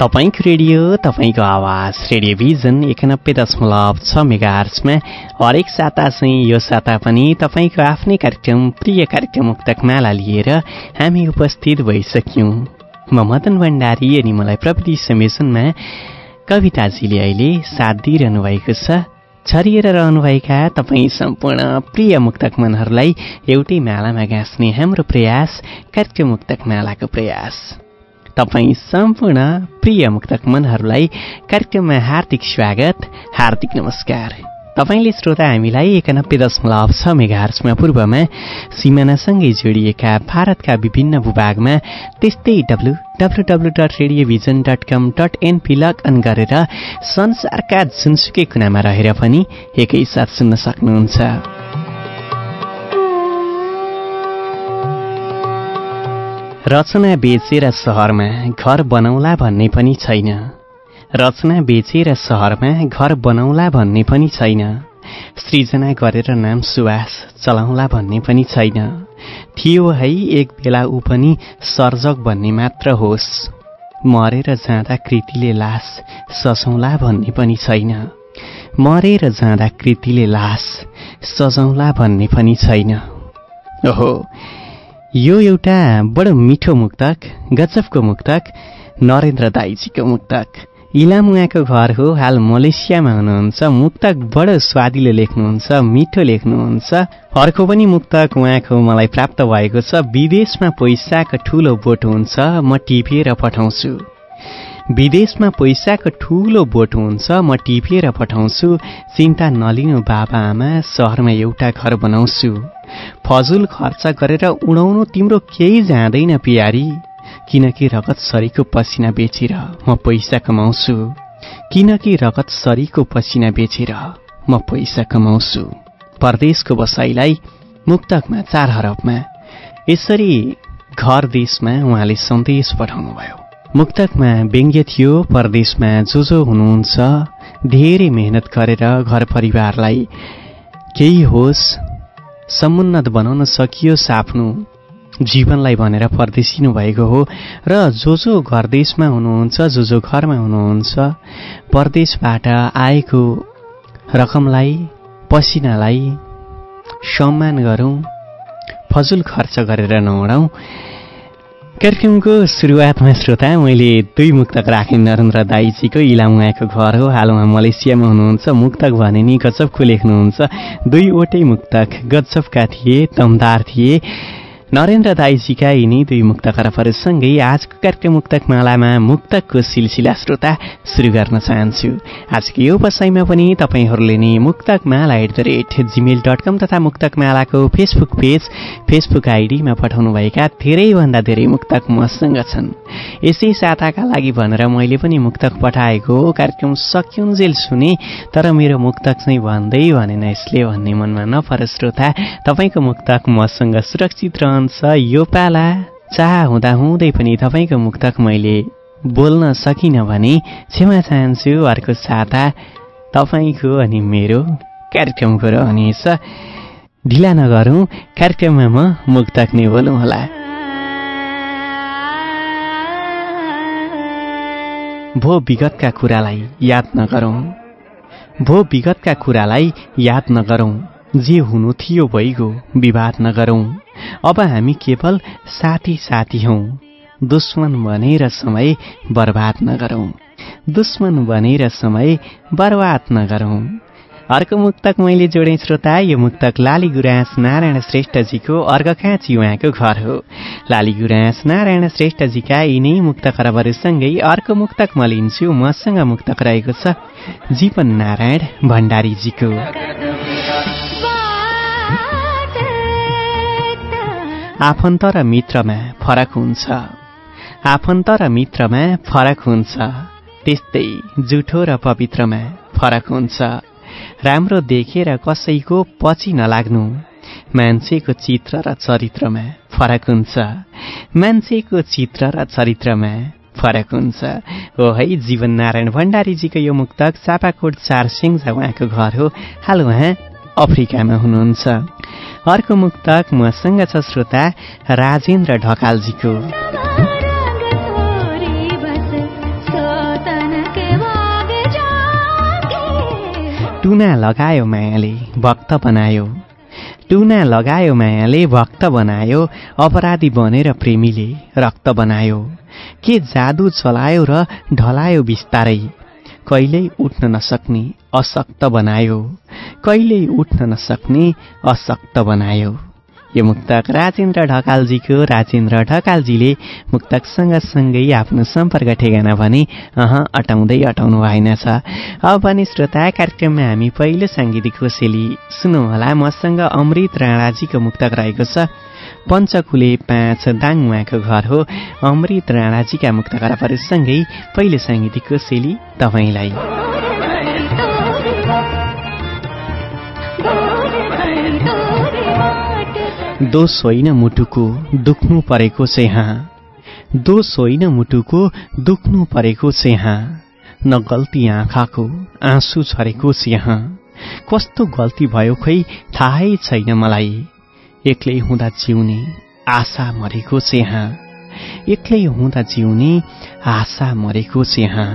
तपाईँको रेडियो तपाईँको आवाज रेडियोभिजन एकानब्बे दशमलव छ मेगा आर्चमा हरेक साता चाहिँ यो साता पनि तपाईँको आफ्नै कार्यक्रम प्रिय कार्यक्रम मुक्तक माला लिएर हामी उपस्थित भइसक्यौँ। म मदन भण्डारी अनि मलाई प्रविधि समेसनमा कविताजीले अहिले साथ दिइरहनु भएको छ। छरिएर रहनुभएका तपाईँ सम्पूर्ण प्रिय मुक्तक मनहरूलाई एउटै मालामा गाँच्ने हाम्रो प्रयास कार्यक्रम मुक्तक मालाको प्रयास। तपाईँ सम्पूर्ण प्रिय मुक्तक मनहरूलाई कार्यक्रममा हार्दिक स्वागत हार्दिक नमस्कार। तपाईँले श्रोता हामीलाई एकानब्बे दशमलव छ मेगार्समा पूर्वमा सिमानासँगै जोडिएका भारतका विभिन्न भूभागमा त्यस्तै W W W dot radiovision dot com dot NP log on गरेर संसारका जुनसुकै कुनामा रहेर पनि एकैसाथ सुन्न सक्नुहुन्छ। रचना बेचेर सहरमा घर बनाउला भन्ने पनि छैन। रचना बेचेर सहरमा घर बनाउला भन्ने पनि छैन। सृजना गरेर नाम सुवास चलाउला भन्ने पनि छैन। थियो है एक बेला ऊ पनि सर्जक भन्ने मात्र होस्। मरेर जाँदा कृतिले लास सजौँला भन्ने पनि छैन। मरेर जाँदा कृतिले लास सजौँला भन्ने पनि छैन। ओहो यो एउटा बडो मिठो मुक्तक गजबको मुक्तक नरेन्द्र दाईजीको मुक्तक। इलाम उहाँको घर हो हाल मलेसियामा हुनुहुन्छ। मुक्तक बडो स्वादिलो लेख्नुहुन्छ मिठो लेख्नुहुन्छ। अर्को पनि मुक्तक उहाँको मलाई प्राप्त भएको छ। विदेशमा पैसाको ठुलो बोट हुन्छ म टिपेर पठाउँछु। विदेशमा पैसाको ठुलो बोट हुन्छ म टिपेर पठाउँछु। चिन्ता नलिनु बाबा आमा सहरमा एउटा घर बनाउँछु। फजुल खर्च गरेर उडाउनु तिम्रो केही जाँदैन पियारी। किनकि रगत सरीको पसिना बेचेर म पैसा कमाउँछु। किनकि रगत सरीको पसिना बेचेर म पैसा कमाउँछु। परदेशको बसाइलाई मुक्तकमा चार हरफमा। यसरी घर देशमा उहाँले सन्देश पठाउनुभयो। मुक्तकमा व्यङ्ग्य थियो परदेशमा जो जो हुनुहुन्छ। धेरै मेहनत गरेर घर परिवारलाई केही होस् समुन्नत बनाउन सकियोस् आफ्नो जीवनलाई भनेर परदेशिनु भएको हो र जो जो घर देशमा हुनुहुन्छ जो जो घरमा हुनुहुन्छ। परदेशबाट आएको रकमलाई पसिनालाई सम्मान गरौँ फजुल खर्च गरेर नउडाउँ। कार्यक्रमको सुरुवातमा श्रोता मैले दुई मुक्तक राखेँ नरेन्द्र दाईजीको इलाम उहाँको घर हो हाल उहाँ मलेसियामा हुनुहुन्छ मुक्तक भने नि गजबको लेख्नुहुन्छ दुईवटै मुक्तक गजबका थिए दमदार थिए नरेन्द्र दाईजीका यिनी दुई मुक्त खरबहरूसँगै आजको कार्यक्रम मुक्तक मालामा मुक्तकको सिलसिला श्रोता सुरु गर्न चाहन्छु। आजको यो बसाइमा पनि तपाईँहरूले नै Muktak Mala at the rate Gmail dot com तथा मुक्तक मालाको फेसबुक पेज फेसबुक आइडीमा पठाउनुभएका धेरैभन्दा धेरै मुक्तक मसँग छन्। यसै साताका लागि भनेर मैले पनि मुक्तक पठाएको कार्यक्रम सकिउन्जेल सुने तर मेरो मुक्तक चाहिँ भन्दै भनेन यसले भन्ने मनमा नपर श्रोता तपाईँको मुक्तक मसँग सुरक्षित रहन्छ यो पाला चाह हुँदा हुँदै पनि तपाईँको मुक्तक मैले बोल्न सकिनँ भने क्षमा चाहन्छु अर्को साता तपाईँको अनि मेरो कार्यक्रमको रहनेछ ढिला नगरौँ कार्यक्रममा म मुक्तक नै बोलौँ होला। भो विगतका कुरालाई याद नगरौँ। भो विगतका कुरालाई याद नगरौँ। जे हुनु थियो भइगयो विवाद नगरौँ। अब हामी केवल साथी साथी हौ। दुश्मन भनेर समय बर्बाद नगरौँ। दुश्मन बनेर समय बर्बाद नगरौँ। अर्को मुक्तक मैले जोडेँ श्रोता यो मुक्तक लाली गुराँस नारायण श्रेष्ठजीको अर्घखाँची उहाँको घर हो। लाली गुराँस नारायण श्रेष्ठजीका यिनै मुक्त खरबहरूसँगै अर्को मुक्तक म लिन्छु मसँग मुक्तक रहेको छ जीवन नारायण भण्डारीजीको। आफन्त र मित्रमा फरक हुन्छ। आफन्त र मित्रमा फरक हुन्छ। त्यस्तै जुठो र पवित्रमा फरक हुन्छ। राम्रो देखेर कसैको पछि नलाग्नु मान्छेको चित्र र चरित्रमा फरक हुन्छ। मान्छेको चित्र र चरित्रमा फरक हुन्छ। हो है जीवन नारायण भण्डारीजीको यो मुक्तक चापाकोट चार सिङ्जा उहाँको घर हो। हाल उहाँ अफ्रिकामा हुनुहुन्छ। अर्को मुक्तक मसँग छ श्रोता राजेन्द्र ढकालजीको। टुना लगायो मायाले भक्त बनायो। टुना लगायो मायाले भक्त बनायो अपराधी बनेर प्रेमीले रक्त बनायो। के जादु चलायो र ढलायो बिस्तारै। कहिल्यै उठ्न नसक्ने अशक्त बनायो। कहिल्यै उठ्न नसक्ने अशक्त बनायो। यो मुक्तक राजेन्द्र ढकालजीको राजेन्द्र ढकालजीले मुक्तक सँगसँगै आफ्नो सम्पर्क ठेगाना भने अह अटाउँदै अटाउनु भएन छ। अब पनि श्रोता कार्यक्रममा हामी पहिलो साङ्गीतिक कोसेली सुनौ होला मसँग अमृत राणाजीको मुक्तक रहेको छ। पञ्चकुले पाँच दाङ उहाँको घर हो। अमृत राणाजीका मुक्त खराबहरूसँगै पहिलो साङ्गीतिक कोसेली तपाईँलाई। दोष होइन मुटुको दुख्नु परेको छ यहाँ। दोष होइन मुटुको दुख्नु परेको यहाँ। न गल्ती आँखाको आँसु छरेको यहाँ। कस्तो गल्ती भयो खै थाहै छैन मलाई। एक्लै हुँदा जिउने आशा मरेको यहाँ। एक्लै हुँदा जिउने आशा मरेको यहाँ।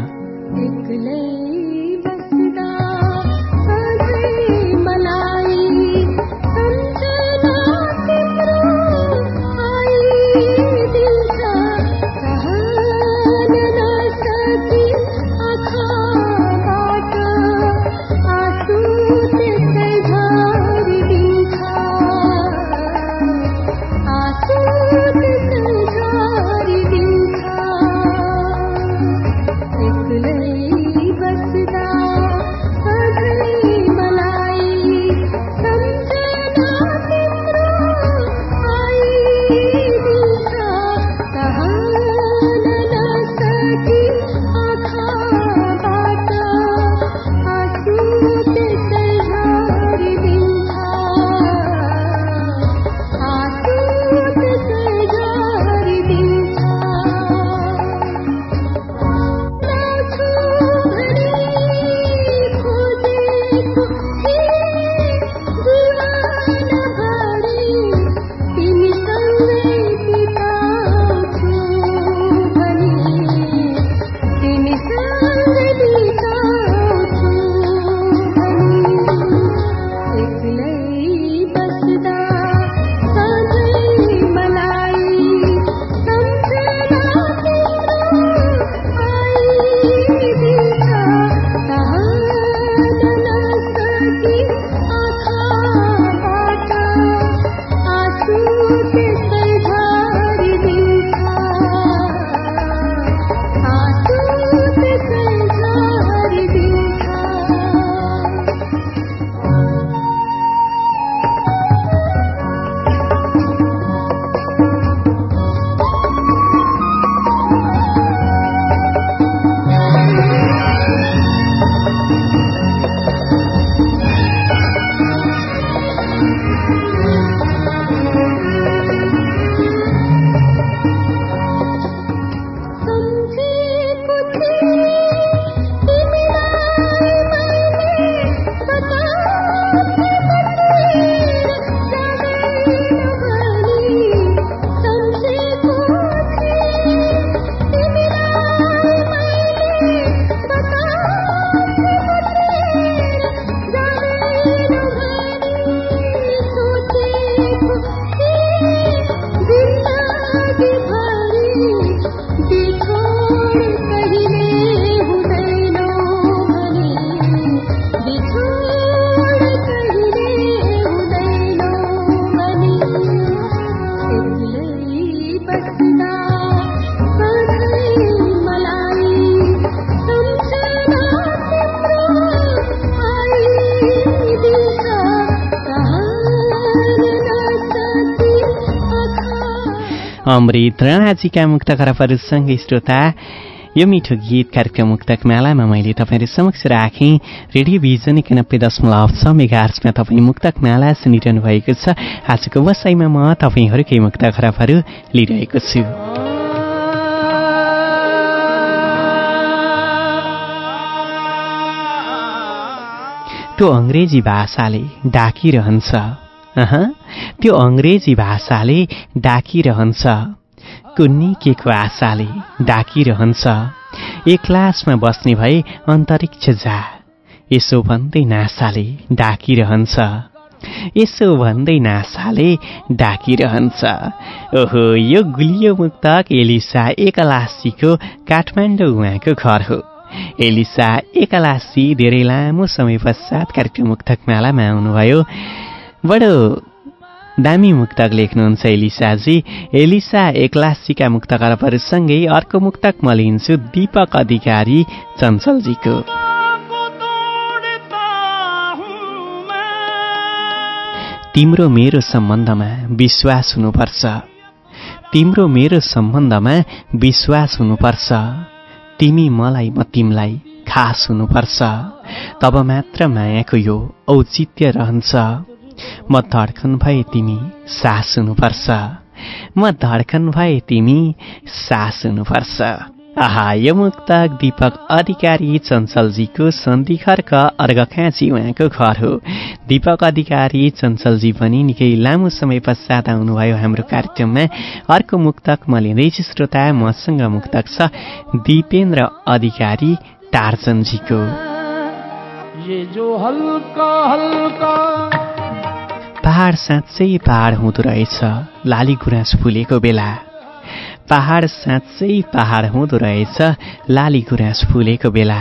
अमृत राणाजीका मुक्त श्रोता यो मिठो गीत कार्यक्रम मुक्तक मालामा मैले तपाईँहरू समक्ष राखेँ रेडियो भिजन एकानब्बे दशमलव छ मेगार्समा तपाईँ मुक्तक माला सुनिरहनु भएको छ आजको वसाइमा म तपाईँहरूकै मुक्त खराबहरू लिइरहेको छु त्यो अङ्ग्रेजी भाषाले डाकिरहन्छ त्यो अङ्ग्रेजी भाषाले डाकिरहन्छ। कुन्नी के को आशाले डाकिरहन्छ? एक क्लासमा बस्ने भए अन्तरिक्ष जा। यसो भन्दै नासाले डाकिरहन्छ। यसो भन्दै नासाले डाकिरहन्छ। ओहो यो गुलियो मुक्तक एलिसा एकलासीको काठमाडौँ उहाँको घर हो। एलिसा एकलासी धेरै लामो समय पश्चात कार्यक्रम मुक्तक मालामा आउनुभयो। बडो दामी मुक्तक लेख्नुहुन्छ एलिसाजी। एलिसा एक्लासीका मुक्तकरपहरूसँगै अर्को मुक्तक म लिन्छु दीपक अधिकारी चञ्चलजीको। तिम्रो मेरो सम्बन्धमा विश्वास हुनुपर्छ। तिम्रो मेरो सम्बन्धमा विश्वास हुनुपर्छ। तिमी मलाई म तिमीलाई खास हुनुपर्छ। तब मात्र मायाको यो औचित्य रहन्छ। म धड्कन भए तिमी सास हुनुपर्छ म धड्कन भए तिमी सास हुनुपर्छ आहा यो मुक्तक दीपक अधिकारी चञ्चलजीको सन्धिखर्क अर्घखाँची उहाँको घर हो। दीपक अधिकारी चञ्चलजी पनि निकै लामो समय पश्चात आउनुभयो हाम्रो कार्यक्रममा। अर्को मुक्तक म लिँदैछु श्रोता मसँग मुक्तक छ दिपेन्द्र अधिकारी टार्चनजीको पहाड साँच्चै पहाड हुँदो रहेछ लाली गुराँस फुलेको बेला। पहाड साँच्चै पहाड हुँदो रहेछ लाली गुराँस फुलेको बेला।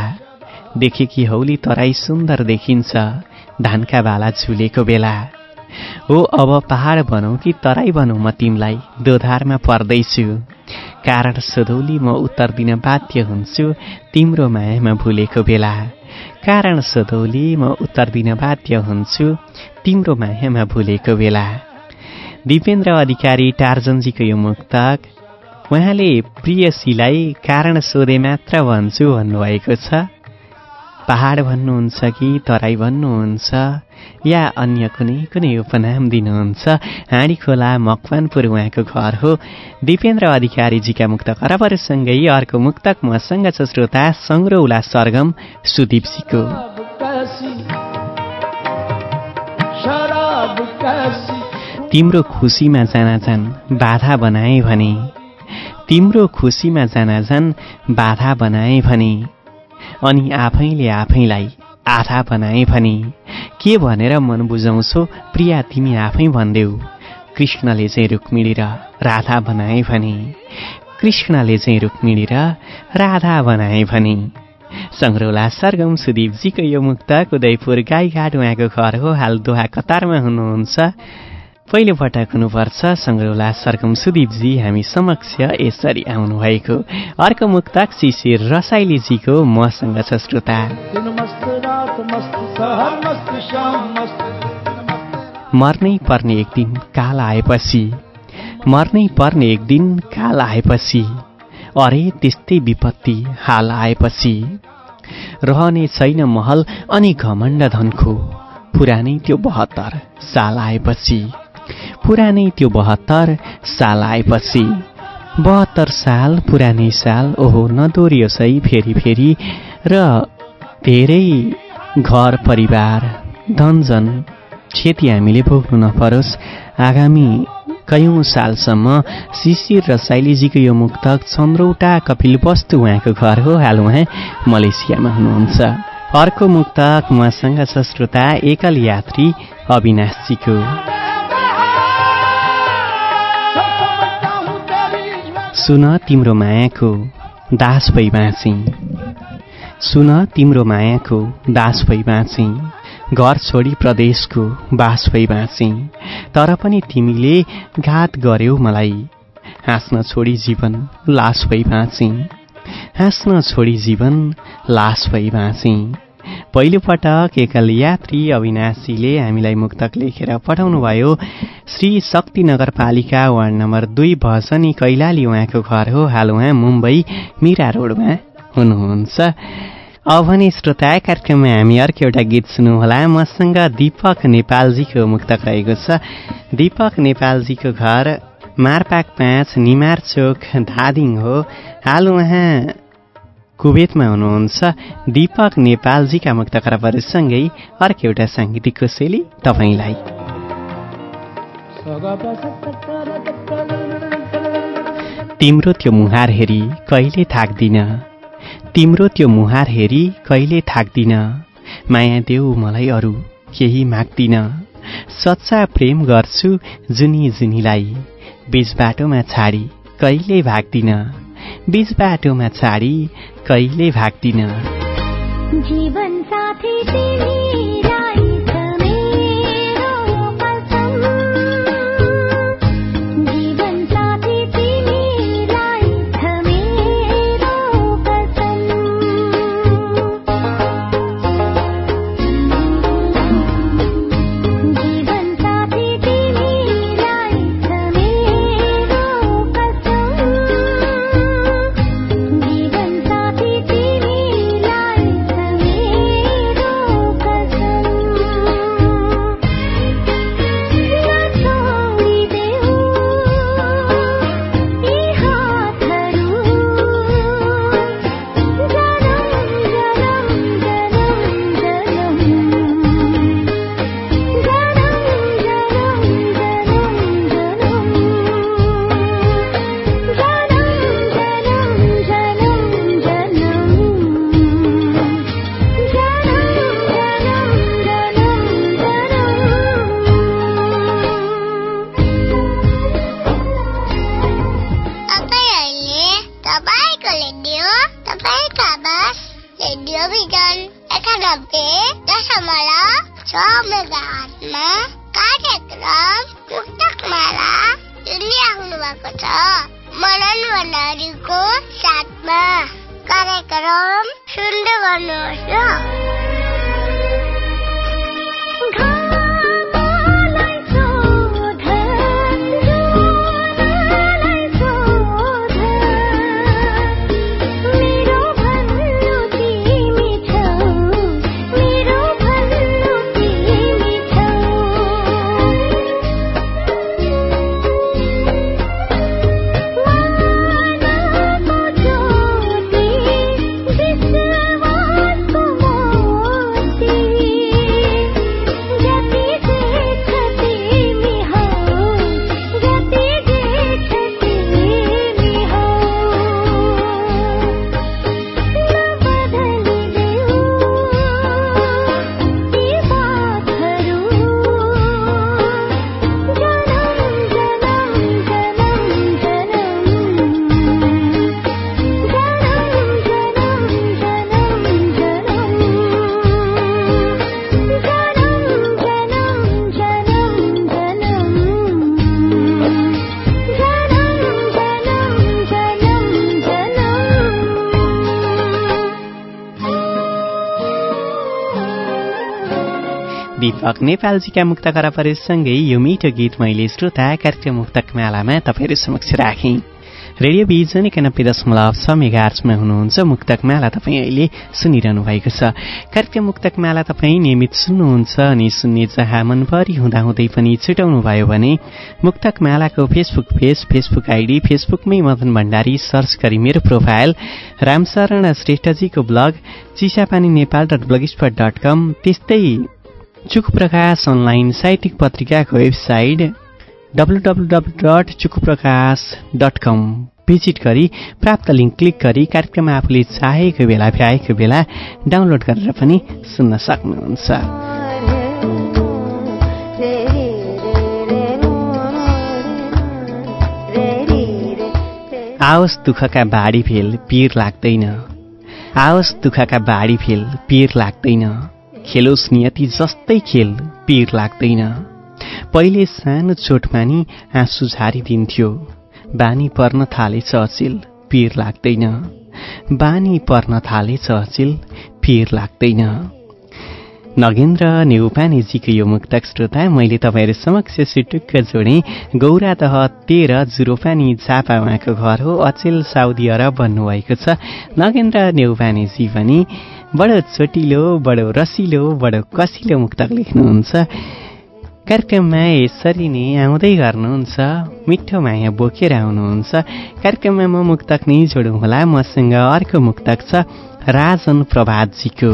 देखेकी हौली तराई सुन्दर देखिन्छ धानका बाला झुलेको बेला। हो अब पहाड भनौँ कि तराई भनौँ म तिमीलाई दोधारमा पर्दैछु। कारण सोधौली म उत्तर दिन बाध्य हुन्छु तिम्रो मायामा भुलेको बेला। कारण सोधौली म उत्तर दिन बाध्य हुन्छु। तिम्रो मायामा भुलेको बेला। दिपेन्द्र अधिकारी टार्जनजीको यो मुक्तक उहाँले प्रियसीलाई कारण सोधे मात्र भन्छु भन्नुभएको छ। पहाड भन्नुहुन्छ कि तराई भन्नुहुन्छ? या अन्य कुनै कुनै उपनाम दिनुहुन्छ? हाँडी खोला मकवानपुर उहाँको घर हो। दिपेन्द्र अधिकारीजीका मुक्त खराबहरूसँगै अर्को मुक्तक मसँग छ श्रोता सङ्ग्रौला सरगम सुदीपजीको तिम्रो खुसीमा जान बाधा बनाए भने तिम्रो खुसीमा जान बाधा बनाए भने अनि आफैले आफैलाई आधा बनाए भने के भनेर मन बुझाउँछौ? प्रिया तिमी आफै भन्देऊ। कृष्णले चाहिँ रुक्मिणी र राधा बनाए भने। कृष्णले चाहिँ रुक्मिणी र राधा बनाए भने। सङ्ग्रौला सरगम सुदीपजीको यो मुक्तक उदयपुर गाईघाट उहाँको घर हो। हाल दोहा कतारमा हुनुहुन्छ? पहिलो पटक हुनुपर्छ सङ्ग्रौला सरगम सुदीपजी हामी समक्ष यसरी आउनुभएको। अर्को मुक्तक शिशिर रसाइलीजीको मसँग छ श्रोता। मर्नै पर्ने एक दिन काल आएपछि मर्नै पर्ने एक दिन काल आएपछि अरे त्यस्तै विपत्ति हाल आएपछि। रहने छैन महल अनि घमण्ड धनको पुरानै त्यो बहत्तर साल आएपछि। पुरानै त्यो बहत्तर साल आएपछि। बहत्तर साल पुरानै साल ओहो नदोरियोस् है फेरि फेरि र धेरै घर परिवार धनजन क्षति हामीले भोग्नु नपरोस् आगामी कयौँ सालसम्म शिशिर र शैलीजीको यो मुक्तक चन्द्रौटा कपिल वस्तु उहाँको घर हो हाल उहाँ मलेसियामा हुनुहुन्छ अर्को मुक्तक उहाँसँग छ श्रोता एकल यात्री अविनाशजीको सुन तिम्रो मायाको दास भई बाँची सुन तिम्रो मायाको दास भई बाँची घर छोडी प्रदेशको बास भई बाँची तर पनि तिमीले घात गर्यौ मलाई। हाँस्न छोडी जीवन लास भई बाँची हाँस्न छोडी जीवन लास भई बाँची पहिलोपटक एकल यात्री अविनाशीले हामीलाई मुक्तक लेखेर पठाउनुभयो श्री शक्ति नगरपालिका वार्ड नम्बर दुई भसनी कैलाली उहाँको घर हो हाल उहाँ मुम्बई मिरा रोडमा। हुनुहुन्छ। अब भने श्रोता कार्यक्रममा हामी अर्को एउटा गीत सुन्नुहोला। मसँग दिपक नेपालजीको मुक्तक रहेको छ। दिपक नेपालजीको घर मारपाक पाँच निमार चोक धादिङ हो। हाल उहाँ कुवेतमा हुनुहुन्छ। दिपक नेपालजीका मुक्त खराबहरूसँगै अर्को एउटा साङ्गीतिक कोसेली तपाईँलाई। तिम्रो त्यो मुहार हेरी कहिले थाक्दिन? तिम्रो त्यो मुहार हेरी कहिले थाक्दिन? माया देऊ मलाई अरू केही माग्दिन? सच्चा प्रेम गर्छु जुनी जुनीलाई। बिच बाटोमा छाडी कहिले भाग्दिन? बिच बाटोमा छाडी कहिले भाग्दिन? जीवन साथी दीपक नेपालजीका मुक्त खराबहरूसँगै यो मिठो गीत मैले श्रोता कार्यक्रम मुक्तक मालामा तपाईँहरू समक्ष राखेँ। रेडियो भिजन एकानब्बे दशमलव छ मेगार्चमा हुनुहुन्छ मुक्तक माला तपाईँ अहिले सुनिरहनु भएको छ। कार्यक्रम मुक्तक माला तपाईँ नियमित सुन्नुहुन्छ अनि सुन्ने जहाँ मनभरि हुँदाहुँदै पनि छुटाउनु भयो भने मुक्तक मालाको फेसबुक पेज फेसबुक आइडी फेसबुकमै मदन भण्डारी सर्च गरी मेरो profile Ramsharan श्रेष्ठजीको blog Chisapani Nepal dot blogspot dot com त्यस्तै चुक प्रकाश अनलाइन साहित्यिक पत्रिकाको website W dot Chukuprakash dot com visit गरी प्राप्त लिङ्क क्लिक गरी कार्यक्रम आफूले चाहेको बेला भ्याएको बेला डाउनलोड गरेर पनि सुन्न सक्नुहुन्छ। आओस् दुःखका बाढी फेल पिर लाग्दैन। आओस् दुःखका बाढी फेल पिर लाग्दैन। खेलोस् नियति जस्तै खेल पिर लाग्दैन। पहिले सानो चोट मानि आँसु झारिदिन्थ्यो। बानी पर्न थालेछ अचिल पिर लाग्दैन। बानी पर्न थालेछ अचिल पिर लाग्दैन। नगेन्द्र नेउपानेजीको यो मुक्तक श्रोता मैले तपाईँहरू समक्ष सुटुक्क जोडेँ गौरा तह तेह्र जुरोपानी झापा उहाँको घर हो अचेल साउदी अरब भन्नुभएको छ। नगेन्द्र नेउपानेजी पनि बडो चोटिलो बडो रसिलो बडो कसिलो मुक्तक लेख्नुहुन्छ। कार्यक्रममा यसरी नै आउँदै गर्नुहुन्छ। मिठो माया बोकेर आउनुहुन्छ। कार्यक्रममा म मुक्तक नै जोडौँ होला। मसँग अर्को मुक्तक छ राजन प्रभातजीको।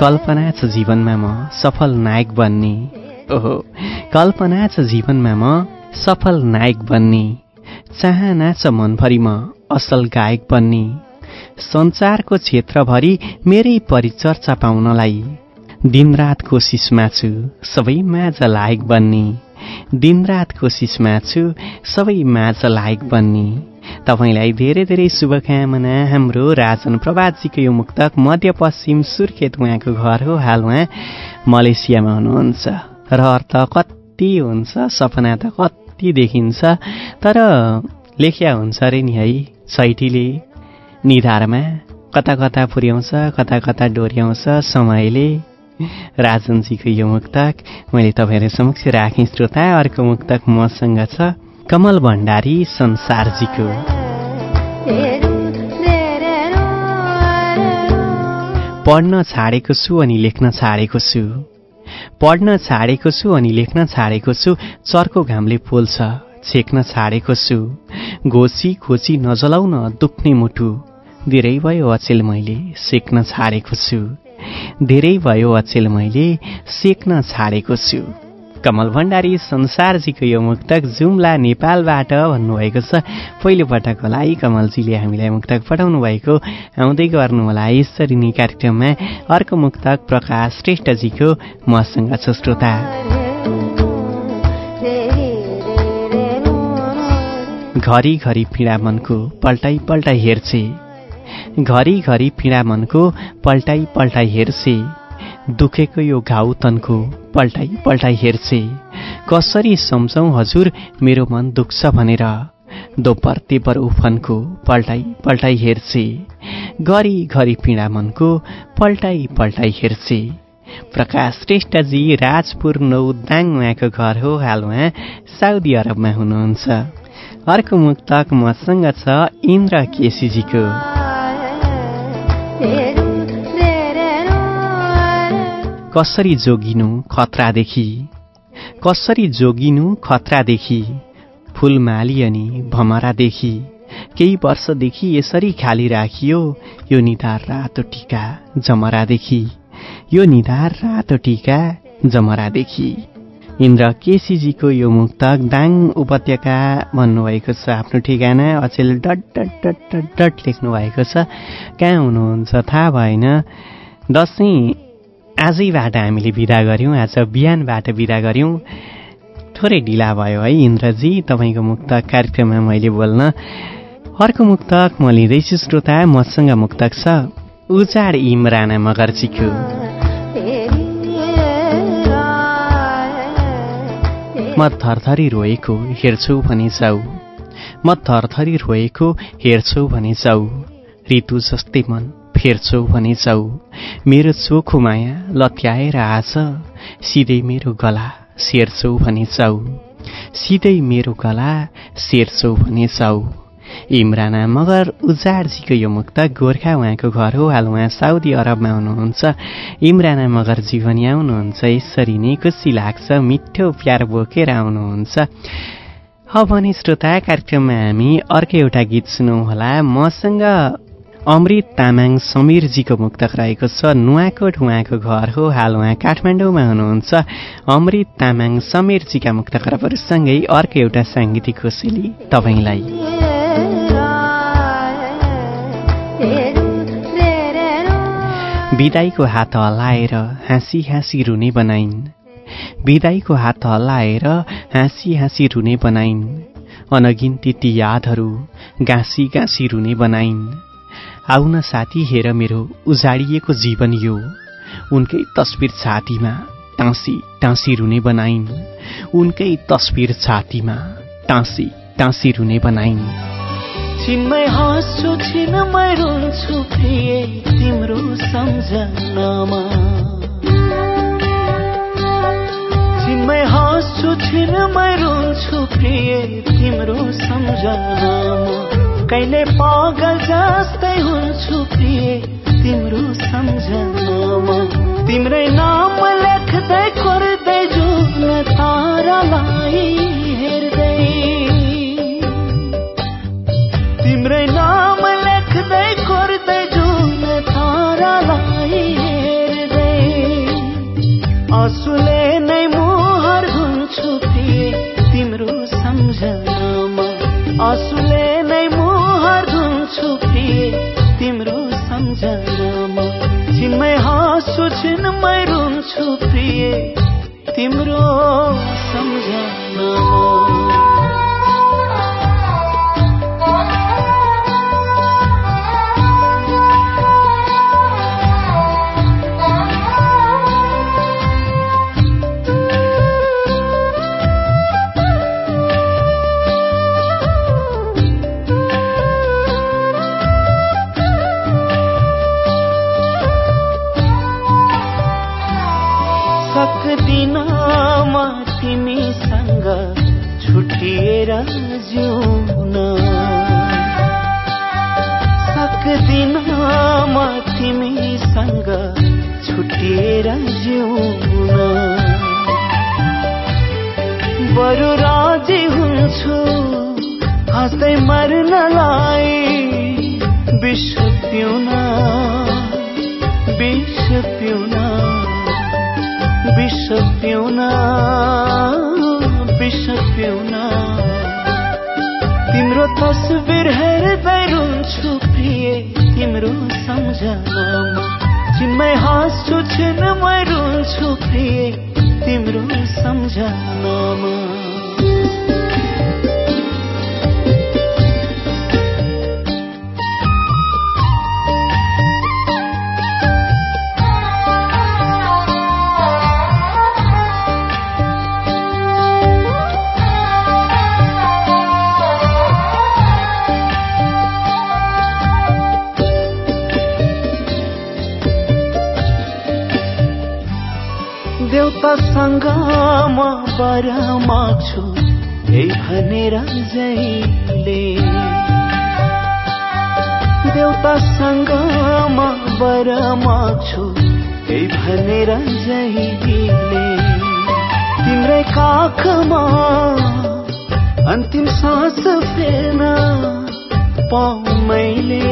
कल्पना छ जीवनमा म सफल नायक बन्ने। ओहो। कल्पना छ जीवनमा म सफल नायक बन्ने। छ मनभरि म असल गायक बन्ने। संसारको क्षेत्रभरि मेरै परिचर्चा पाउनलाई। दिनरात कोसिसमा छु सबै माझ लायक बन्ने। दिनरात कोसिसमा छु सबै माझ लायक बन्ने। तपाईँलाई धेरै धेरै शुभकामना। हाम्रो राजन प्रभातजीको यो मुक्तक मध्यपश्चिम सुर्खेत उहाँको घर हो हाल उहाँ मलेसियामा हुनुहुन्छ। रहर त कति हुन्छ सपना त कति देखिन्छ। तर लेख्या हुन्छ अरे नि है छैटीले निधारमा। कता कता पुर्याउँछ कता कता डोर्याउँछ समयले। राजनजीको यो मुक्तक मैले तपाईँहरू समक्ष राखेँ श्रोता। अर्को मुक्तक मसँग छ कमल भण्डारी संसारजीको। पढ्न छाडेको छु अनि लेख्न छाडेको छु। पढ्न छाडेको छु अनि लेख्न छाडेको छु चर्को घामले पोल्छ छेक्न छाडेको छु। घोसी खोची नजलाउन दुख्ने मुटु धेरै भयो अचेल मैले सेक्न छाडेको छु। धेरै भयो अचेल मैले सेक्न छाडेको छु। कमल भण्डारी संसारजीको यो मुक्तक जुम्ला नेपालबाट भन्नुभएको छ। पहिलोपटक होला है कमलजीले हामीलाई मुक्तक पठाउनु भएको आउँदै गर्नुहोला यसरी नै कार्यक्रममा अर्को मुक्तक प्रकाश श्रेष्ठजीको मसँग छ श्रोता। घरिघरि पीडा मनको पल्टाइ पल्टाइ हेर्छे। घरिघरि पीडा मनको पल्टाइ पल्टाइ हेर्छे। दुखेको यो घाउ तनको पल्टाइ पल्टाइ हेर्छे। कसरी सम्झौँ हजुर मेरो मन दुख्छ भनेर। दोपर तेपर उफनको पल्टाइ पल्टाइ हेर्छे। घरि घरि पीडा मनको पल्टाइ पल्टाइ हेर्छे। प्रकाश श्रेष्ठजी राजपुर नौदाङ उहाँको घर हो हाल उहाँ साउदी अरबमा हुनुहुन्छ। अर्को मुक्तक मसँग छ इन्द्र केसीजीको। कसरी जोगिनु खतरादेखि? कसरी जोगिनु खतरादेखि? फुलमाली अनि भमरादेखि? केही वर्षदेखि यसरी खाली राखियो यो निधार रातो टिका जमरादेखि? यो निधार रातो टिका जमरादेखि? इन्द्र केसीजीको यो मुक्तक दाङ उपत्यका भन्नुभएको छ। आफ्नो ठेगाना अचेल dot dot dot dot dot लेख्नु भएको छ। कहाँ हुनुहुन्छ? थाहा भएन। दसैँ आजैबाट हामीले विदा गऱ्यौँ आज बिहानबाट विदा गऱ्यौँ। थोरै ढिला भयो है इन्द्रजी तपाईँको मुक्तक कार्यक्रममा मैले बोल्न। अर्को मुक्तक म लिँदैछु श्रोता मसँग मुक्तक छ उचाड इमराना मगर्जीको। म थरथरी रोएको हेर्छु भने जाऊ म थरथरी रोएको हेर्छौ भने जाऊ ऋतु जस्तै मन। फेर्छौ भने जाऊ। मेरो चोखो माया लत्याएर आज सिधै मेरो गला सेर्छौ भने जाऊ। सिधै मेरो गला सेर्छौ भने जाऊ। इमराना मगर उजाडजीको यो मुक्त गोर्खा उहाँको घर हो। हाल उहाँ साउदी अरबमा हुनुहुन्छ। इमराना मगरजी पनि आउनुहुन्छ यसरी नै खुसी लाग्छ। मिठो प्यार बोकेर आउनुहुन्छ। अब भने श्रोता कार्यक्रममा हामी अर्को एउटा गीत सुनौँ होला। मसँग अमृत तामाङ समीरजीको मुक्तक रहेको छ। नुवाकोट उहाँको घर हो हाल उहाँ काठमाडौँमा हुनुहुन्छ। अमृत तामाङ समीरजीका मुक्तकरहरूसँगै अर्को एउटा साङ्गीतिक कोसेली तपाईँलाई। बिदाईको हात हल्लाएर हाँसी हाँसी रुने बनाइन्। बिदाईको हात हल्लाएर हाँसी हाँसी रुने बनाइन्। अनगिन्ती ती यादहरू गाँसी गाँसी रुने बनाइन्। आउन साथी हेर मेरो उजाडिएको जीवन यो। उनकै तस्बिर छातीमा टाँसी टाँसी रुने बनाइन्। उनकै तस्बिर छातीमा टाँसी टाँसी रुने बनाइन्। छिनमै हाँस्छु छिनमै रुन्छु प्रिय तिम्रो सम्झनामा। छिनमै हाँस्छु छिनमै रुन्छु प्रिय तिम्रो सम्झनामा। कहिले पागल जस्तै हुन्छु प्रिय तिम्रो सम्झनामा। तिम्रै नाम लेख्दै कोर्दै जुन तारालाई हेर्दै। तिम्रै नाम लेख्दै कोर्दै जुन तारालाई हेर्दै। आँसुले नै मुहार धुन्छु प्रिय तिम्रो सम्झनामा। आँसुले सम्झनामा छिनमै हाँसु छिनमै रुन्छु प्रिय तिम्रो सम्झनामा। सक्दिन म तिमीसँग छुटिएर जिउन। सक्दिन म तिमीसँग छुटिएर जिउन। बरु राजी हुन्छु हाँस्दै मर्नलाई विष पिउन पिउन। विष पिउन विष पिउन तिम्रो तस्बिर हेर्दै रुन्छु प्रिय तिम्रो सम्झनामा छिनमै हाँस्छु छिनमै रुन्छु प्रिय तिम्रो सम्झनामा वर माग्छु त्यही भनेर जहिले। देउतासँग म वर माग्छु त्यही भनेर जहिले। तिम्रै काखमा अन्तिम सास फेर्न पाऊ मैले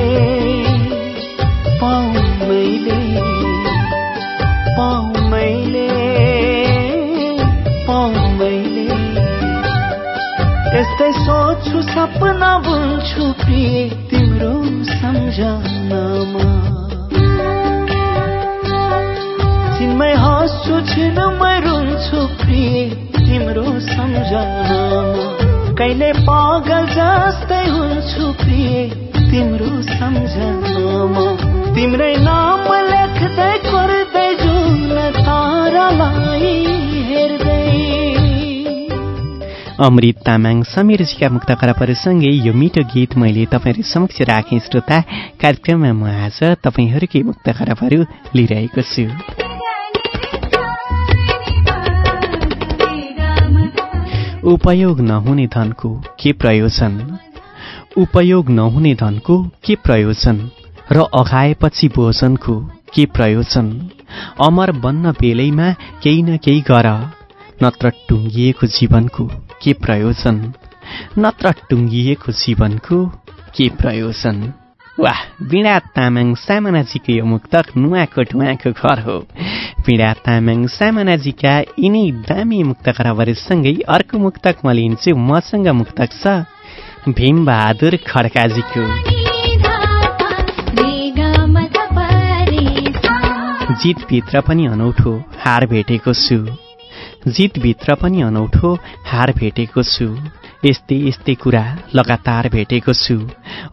पाऊ मैले। यस्तै सोच्छु सपना बुन्छु प्रिय तिम्रो सम्झनामा। छिनमै हाँस्छु छिनमै रुन्छु प्रिय तिम्रो सम्झनामा। कहिले पागल जस्तै हुन्छु प्रिय तिम्रो सम्झनामा। तिम्रै नाम लेख्दै कोर्दै जुन तारालाई अमृत तामाङ समीरजीका मुक्त खराबहरूसँगै यो मिठो गीत मैले तपाईँहरू समक्ष राखेँ। श्रोता कार्यक्रममा म आज तपाईँहरूकै मुक्त खराबहरू लिइरहेको छु। उपयोग नहुने धनको के प्रयोजन? उपयोग नहुने धनको के प्रयोजन? र अघाएपछि भोजनको के प्रयोजन? अमर बन्न बेलैमा केही न केही गर नत्र टुङ्गिएको जीवनको के प्रयोजन? नत्र टुङ्गिएको जीवनको के प्रयोजन? वाह वीणा तामाङ सामनाजीको यो मुक्तक नुवाकोट उहाँको घर हो। वीणा तामाङ सामनाजीका यिनै दामी खराबहरूसँगै अर्को मुक्तक म लिन्छु मसँग मुक्तक छ भीमबहादुर खड्काजीको। जितभित्र पनि अनौठो हार भेटेको छु। जितभित्र पनि अनौठो हार भेटेको छु यस्तै यस्तै कुरा लगातार भेटेको छु।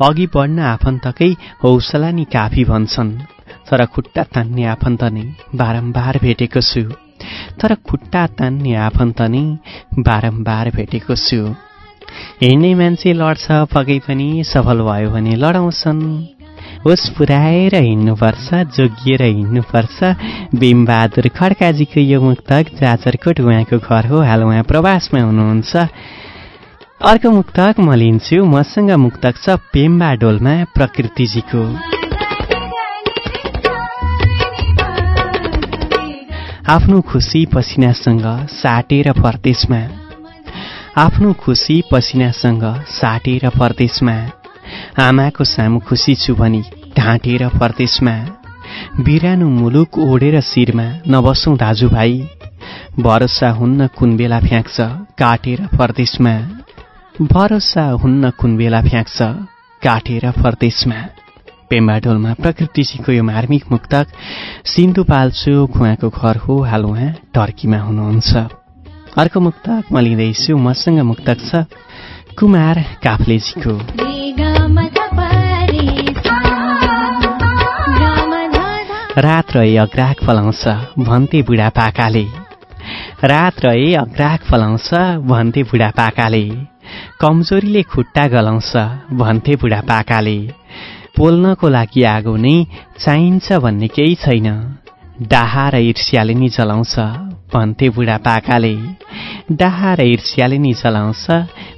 अघि बढ्न आफन्तकै हौसला नि काफी भन्छन् तर खुट्टा तान्ने आफन्त नै बारम्बार भेटेको छु। तर खुट्टा तान्ने आफन्त नै बारम्बार भेटेको छु। हिँड्ने मान्छे लड्छ पकै पनि सफल भयो भने लडाउँछन्। होस पुऱ्याएर हिँड्नुपर्छ जोगिएर हिँड्नुपर्छ भीमबहादुर खड्काजीको यो मुक्तक जाजरकोट उहाँको घर हो। हाल उहाँ प्रवासमा हुनुहुन्छ। अर्को मुक्तक म लिन्छु। मसँग मुक्तक छ पेम्बा डोलमा प्रकृतिजीको। आफ्नो खुसी पसिनासँग साटेर परदेशमा। आफ्नो खुसी पसिनासँग साटेर परदेशमा। आमाको सामु खुसी छु भनी ढाँटेर परदेशमा बिरानो मुलुक ओढेर शिरमा नबसौँ दाजुभाइ भरोसा हुन्न कुन बेला फ्याँक्छ काटेर परदेशमा भरोसा हुन्न कुन बेला फ्याँक्छ काटेर परदेशमा पेम्बाडोलमा प्रकृतिजीको यो मार्मिक मुक्तक सिन्धुपाल्चो उहाँको घर हो हाल उहाँ टर्कीमा हुनुहुन्छ। अर्को मुक्तक म लिँदैछु मसँग मुक्तक छ कुमार काफ्लेजीको। रात रहे अग्राक फलाउँछ भन्थे बुढापाकाले रात रहे अग्राक फलाउँछ भन्थे बुढापाकाले कमजोरीले खुट्टा गलाउँछ भन्थे बुढापाकाले पोल्नको लागि आगो नै चाहिन्छ भन्ने केही छैन। डाहा र ईर्ष्याले नि जलाउँछ भन्थे बुढापाकाले डाहा र ईर्ष्याले नि जलाउँछ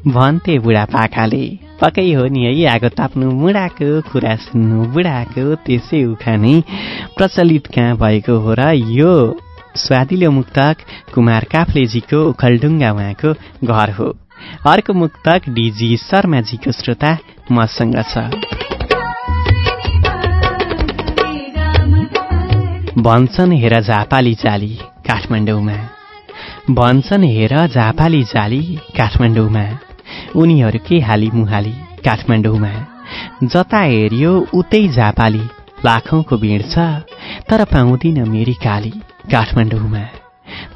भन्थे बुढापाकाले पक्कै हो नि है। आगो ताप्नु मुढाको कुरा सुन्नु बुढाको त्यसै उखानै प्रचलित कहाँ भएको हो र यो स्वादिलो मुक्तक कुमार काफ्लेजीको उखलडुङ्गा उहाँको घर हो। अर्को मुक्तक डिजी शर्माजीको श्रोता मसँग छ। भन्छन् हेर झापाली जाली काठमाडौँमा। भन्छन् हेर झापाली जाली काठमाडौँमा। उनीहरूकै हाली मुहाली काठमाडौँमा। जता हेऱ्यो उतै झापाली लाखौँको भिड छ तर पाउँदिन मेरी काली काठमाडौँमा।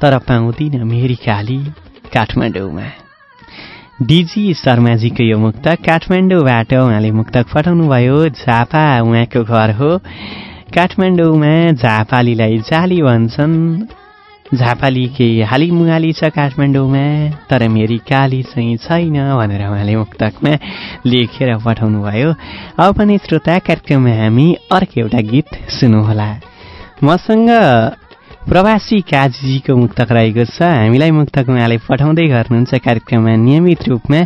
तर पाउँदिन मेरी काली काठमाडौँमा। डिजी शर्माजीको यो मुक्तक काठमाडौँबाट उहाँले मुक्तक पठाउनुभयो। झापा उहाँको घर हो। काठमाडौँमा झापालीलाई जाली भन्छन् झापाली केही हाली मुहाली छ काठमाडौँमा तर मेरी काली चाहिँ छैन भनेर उहाँले मुक्तकमा लेखेर पठाउनुभयो। अब पनि श्रोता कार्यक्रममा हामी अर्को एउटा गीत सुन्नुहोला। मसँग प्रवासी काजीजीको मुक्तक रहेको छ। हामीलाई मुक्तक उहाँले पठाउँदै गर्नुहुन्छ कार्यक्रममा नियमित रूपमा।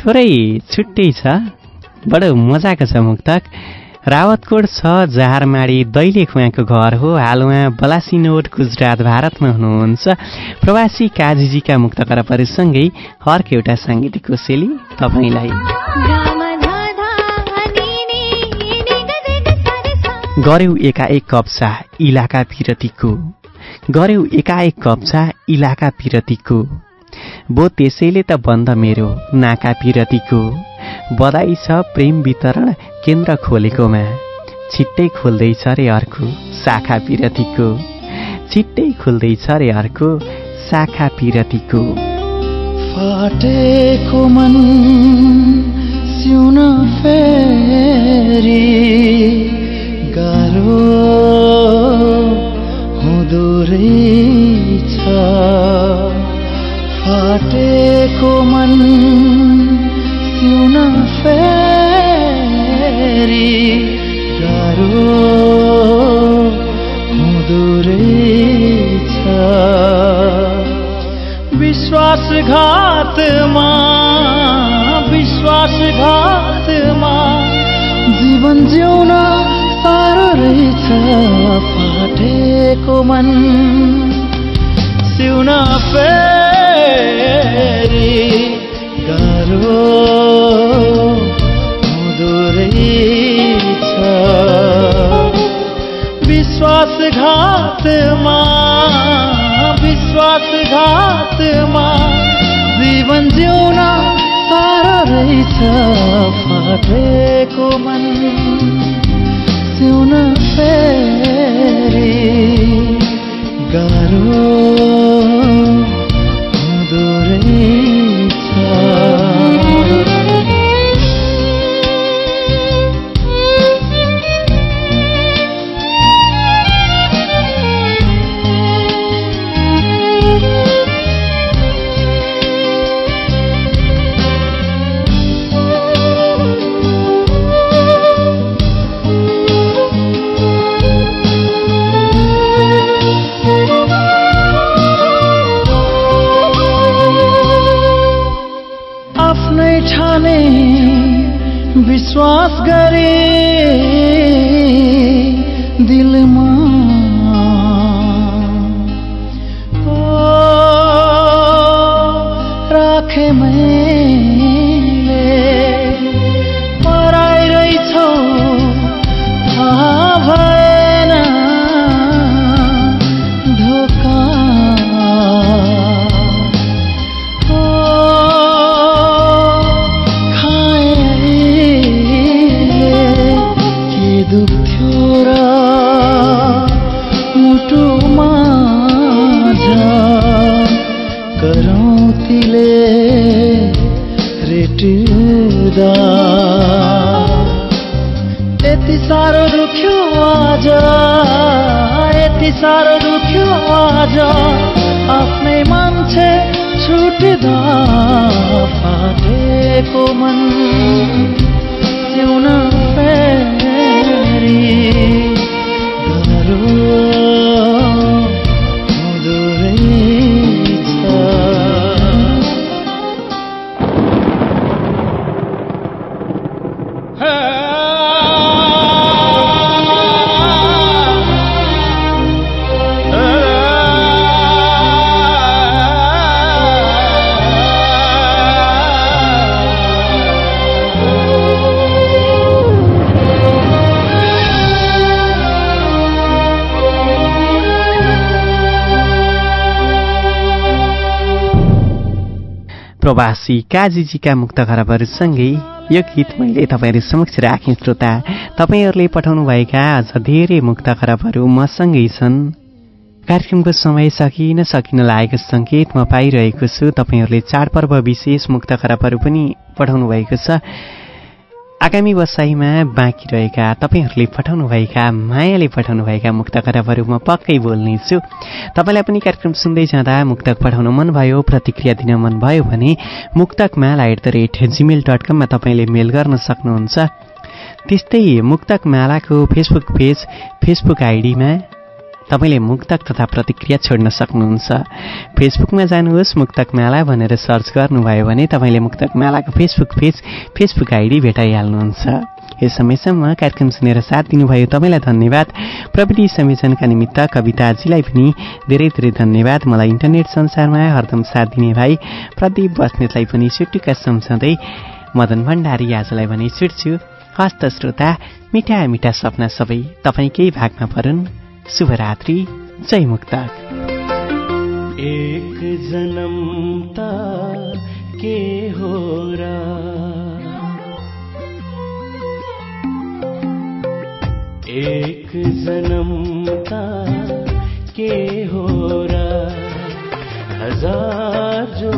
थोरै छुट्टै छ। बडो मजाको छ मुक्तक। रावतकोट छ जहारमाडी दैलेख उहाँको घर हो। हाल उहाँ बलासिनोट गुजरात भारतमा हुनुहुन्छ। प्रवासी काजीजीका मुक्त करपहरूसँगै अर्को एउटा साङ्गीतिक कोसेली तपाईँलाई। गर्यौ एकाएक कब्जा इलाका पिरतीको। गर्यौ एकाएक कब्जा इलाका पिरतीको। बो त्यसैले त बन्द मेरो नाका पिरतीको। बधाई छ प्रेम वितरण केन्द्र खोलेकोमा। छिट्टै खोल्दैछ रे अर्को शाखा पिरतीको। छिट्टै खोल्दैछ रे अर्को शाखा पिरतीको। फाटेको मन सिउन फेरि गाह्रो हुँदो रहेछ। फाटेको मन सिउन फेरि गाह्रो हुँदो रहेछ विश्वासघातमा विश्वासघातमा जीवन जिउन साह्रो रहेछ। फाटेको मन सिउन फेरि गाह्रो हुँदो रहेछ विश्वासघातमा विश्वासघातमा जीवन जिउन साह्रो रहेछ। फाटेको मन सिउन फेरि गाह्रो प्रवासी काजीजीका मुक्त खराबहरूसँगै यो गीत मैले तपाईँहरू समक्ष राखेँ श्रोता। तपाईँहरूले पठाउनुभएका अझ धेरै मुक्त खराबहरू मसँगै छन्। कार्यक्रमको समय सकिन सकिन लागेको सङ्केत म पाइरहेको छु। तपाईँहरूले चाडपर्व विशेष मुक्त खराबहरू पनि पठाउनु भएको छ। आगामी बसाइमा बाँकी रहेका तपाईँहरूले पठाउनुभएका मायाले पठाउनुभएका मुक्त खराबहरू म पक्कै बोल्नेछु। तपाईँलाई पनि कार्यक्रम सुन्दै जाँदा मुक्तक पठाउन मनभयो प्रतिक्रिया दिन मनभयो भने Muktakmala at the rate Gmail dot कममा तपाईँले मेल गर्न सक्नुहुन्छ। त्यस्तै मुक्तक मालाको फेसबुक पेज फेसबुक आइडीमा तपाईँले मुक्तक तथा प्रतिक्रिया छोड्न सक्नुहुन्छ। फेसबुकमा जानुहोस् मुक्तक माला भनेर सर्च गर्नुभयो भने तपाईँले मुक्तक मालाको फेसबुक पेज फेसबुक आइडी भेटाइहाल्नुहुन्छ। यस समयसम्म कार्यक्रम सुनेर साथ दिनुभयो तपाईँलाई धन्यवाद। प्रविधि संयोजनका निमित्त कविताजीलाई पनि धेरै धेरै धन्यवाद। मलाई इन्टरनेट संसारमा हरदम साथ दिने भाइ प्रदीप बस्नेतलाई पनि छुट्टुका सम्झँदै मदन भण्डारी आजलाई भने छुट्छु। हस्त श्रोता मिठा मिठा सपना सबै तपाईँकै भागमा परुन्। शुभरात्रि जय मुक्तक। एक जन्म त के हो र? एक जन्म के हो र? हजार